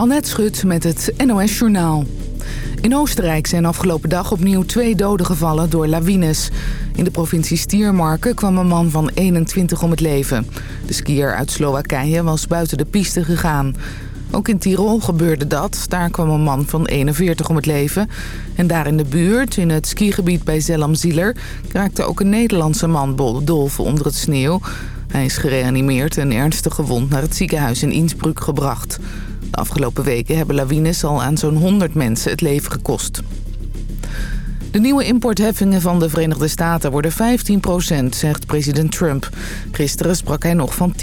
Annette Schut met het NOS Journaal. In Oostenrijk zijn afgelopen dag opnieuw twee doden gevallen door lawines. In de provincie Stiermarken kwam een man van 21 om het leven. De skier uit Slowakije was buiten de piste gegaan. Ook in Tirol gebeurde dat. Daar kwam een man van 41 om het leven. En daar in de buurt, in het skigebied bij Zellam-Zieler... raakte ook een Nederlandse man dolven onder het sneeuw. Hij is gereanimeerd en ernstig gewond naar het ziekenhuis in Innsbruck gebracht. De afgelopen weken hebben lawines al aan zo'n 100 mensen het leven gekost. De nieuwe importheffingen van de Verenigde Staten worden 15% zegt president Trump. Gisteren sprak hij nog van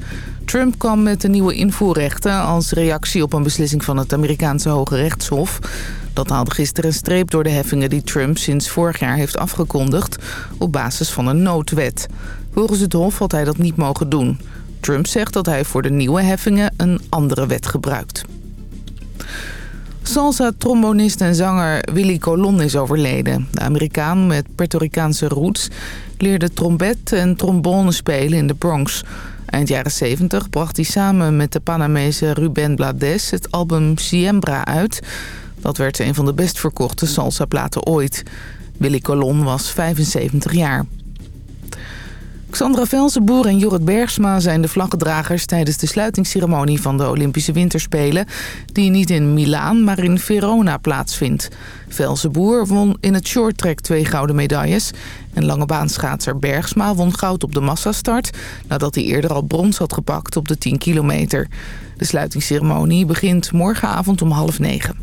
10% Trump kwam met de nieuwe invoerrechten als reactie op een beslissing van het Amerikaanse Hoge Rechtshof. Dat haalde gisteren een streep door de heffingen die Trump sinds vorig jaar heeft afgekondigd op basis van een noodwet. Volgens het Hof had hij dat niet mogen doen. Trump zegt dat hij voor de nieuwe heffingen een andere wet gebruikt. Salsa-trombonist en zanger Willy Colon is overleden. De Amerikaan met Puerto Ricaanse roots leerde trompet en trombone spelen in de Bronx. Eind jaren 70 bracht hij samen met de Panamese Ruben Blades het album Siembra uit. Dat werd een van de best verkochte salsa-platen ooit. Willy Colon was 75 jaar. Xandra Velzenboer en Jorrit Bergsma zijn de vlaggedragers tijdens de sluitingsceremonie van de Olympische Winterspelen, die niet in Milaan, maar in Verona plaatsvindt. Velzenboer won in het shorttrack twee gouden medailles en langebaanschaatser Bergsma won goud op de massastart, nadat hij eerder al brons had gepakt op de 10 kilometer. De sluitingsceremonie begint morgenavond om half negen.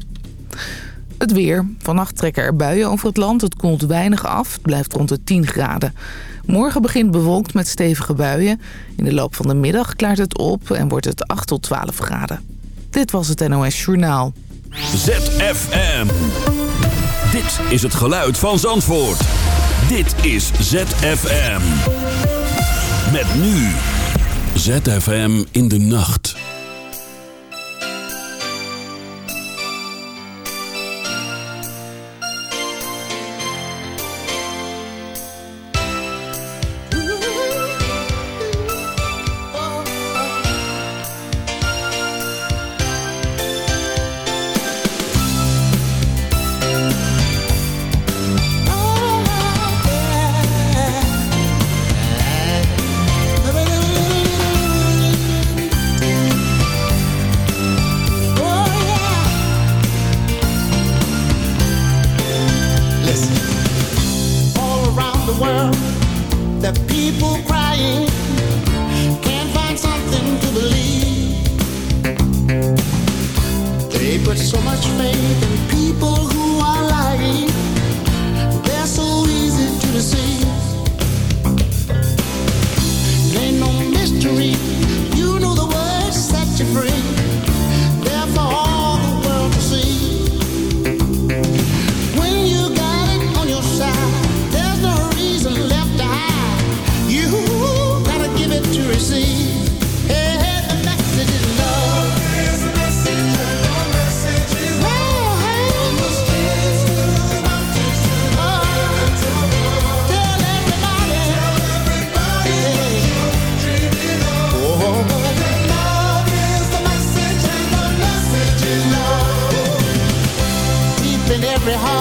Het weer. Vannacht trekken er buien over het land. Het koelt weinig af. Het blijft rond de 10 graden. Morgen begint bewolkt met stevige buien. In de loop van de middag klaart het op en wordt het 8 tot 12 graden. Dit was het NOS Journaal. ZFM. Dit is het geluid van Zandvoort. Dit is ZFM. Met nu. ZFM in de nacht. every heart.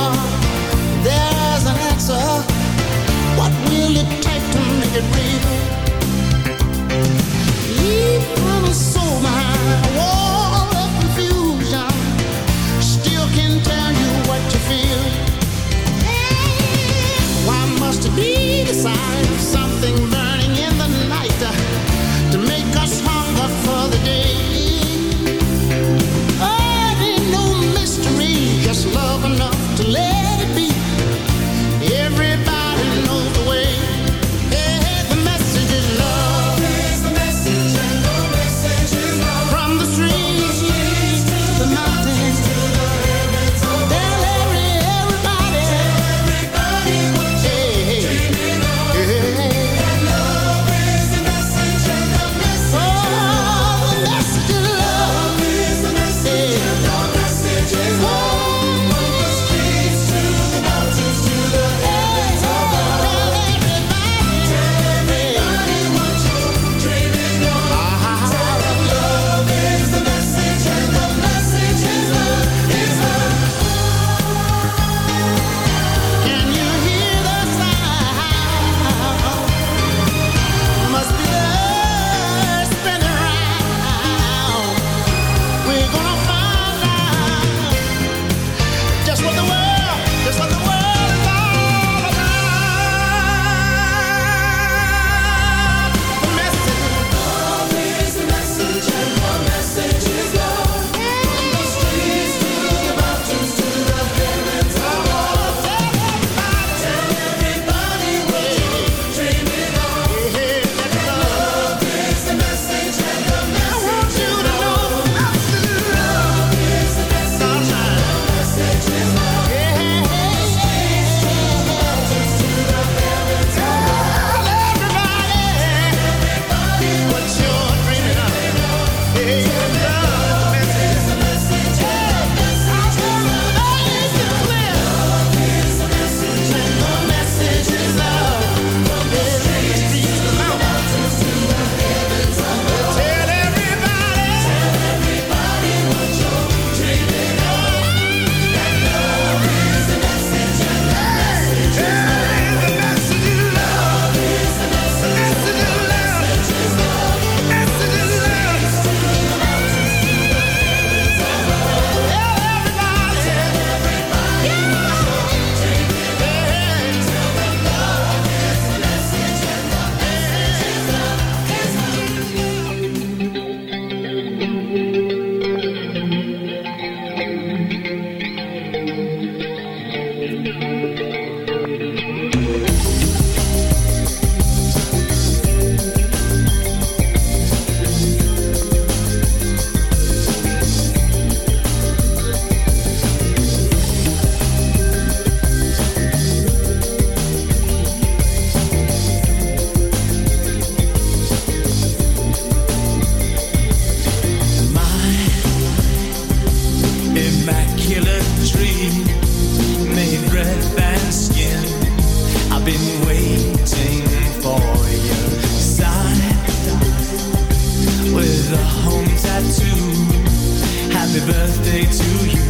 Happy birthday to you.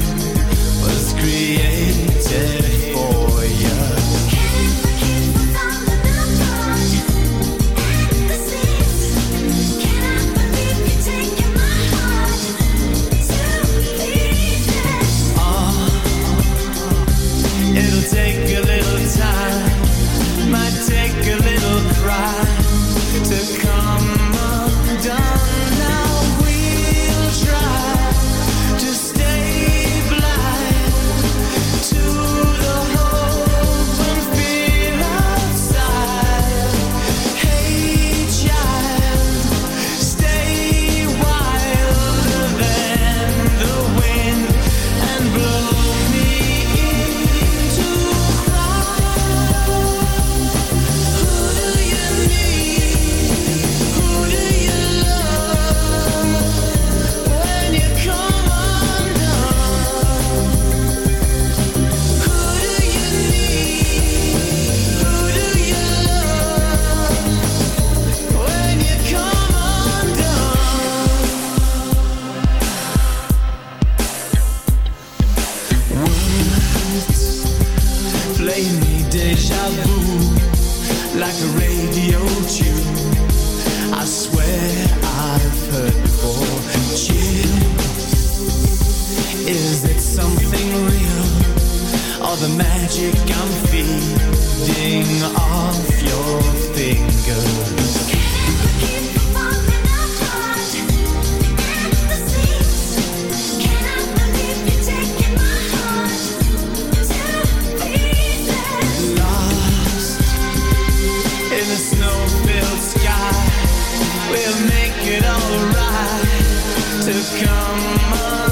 Was created the snow-filled sky. We'll make it alright To come alive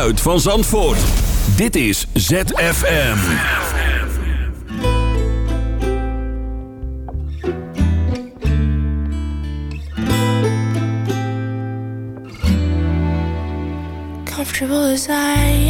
geluid van Zandvoort. Dit is ZFM. Comfortable as I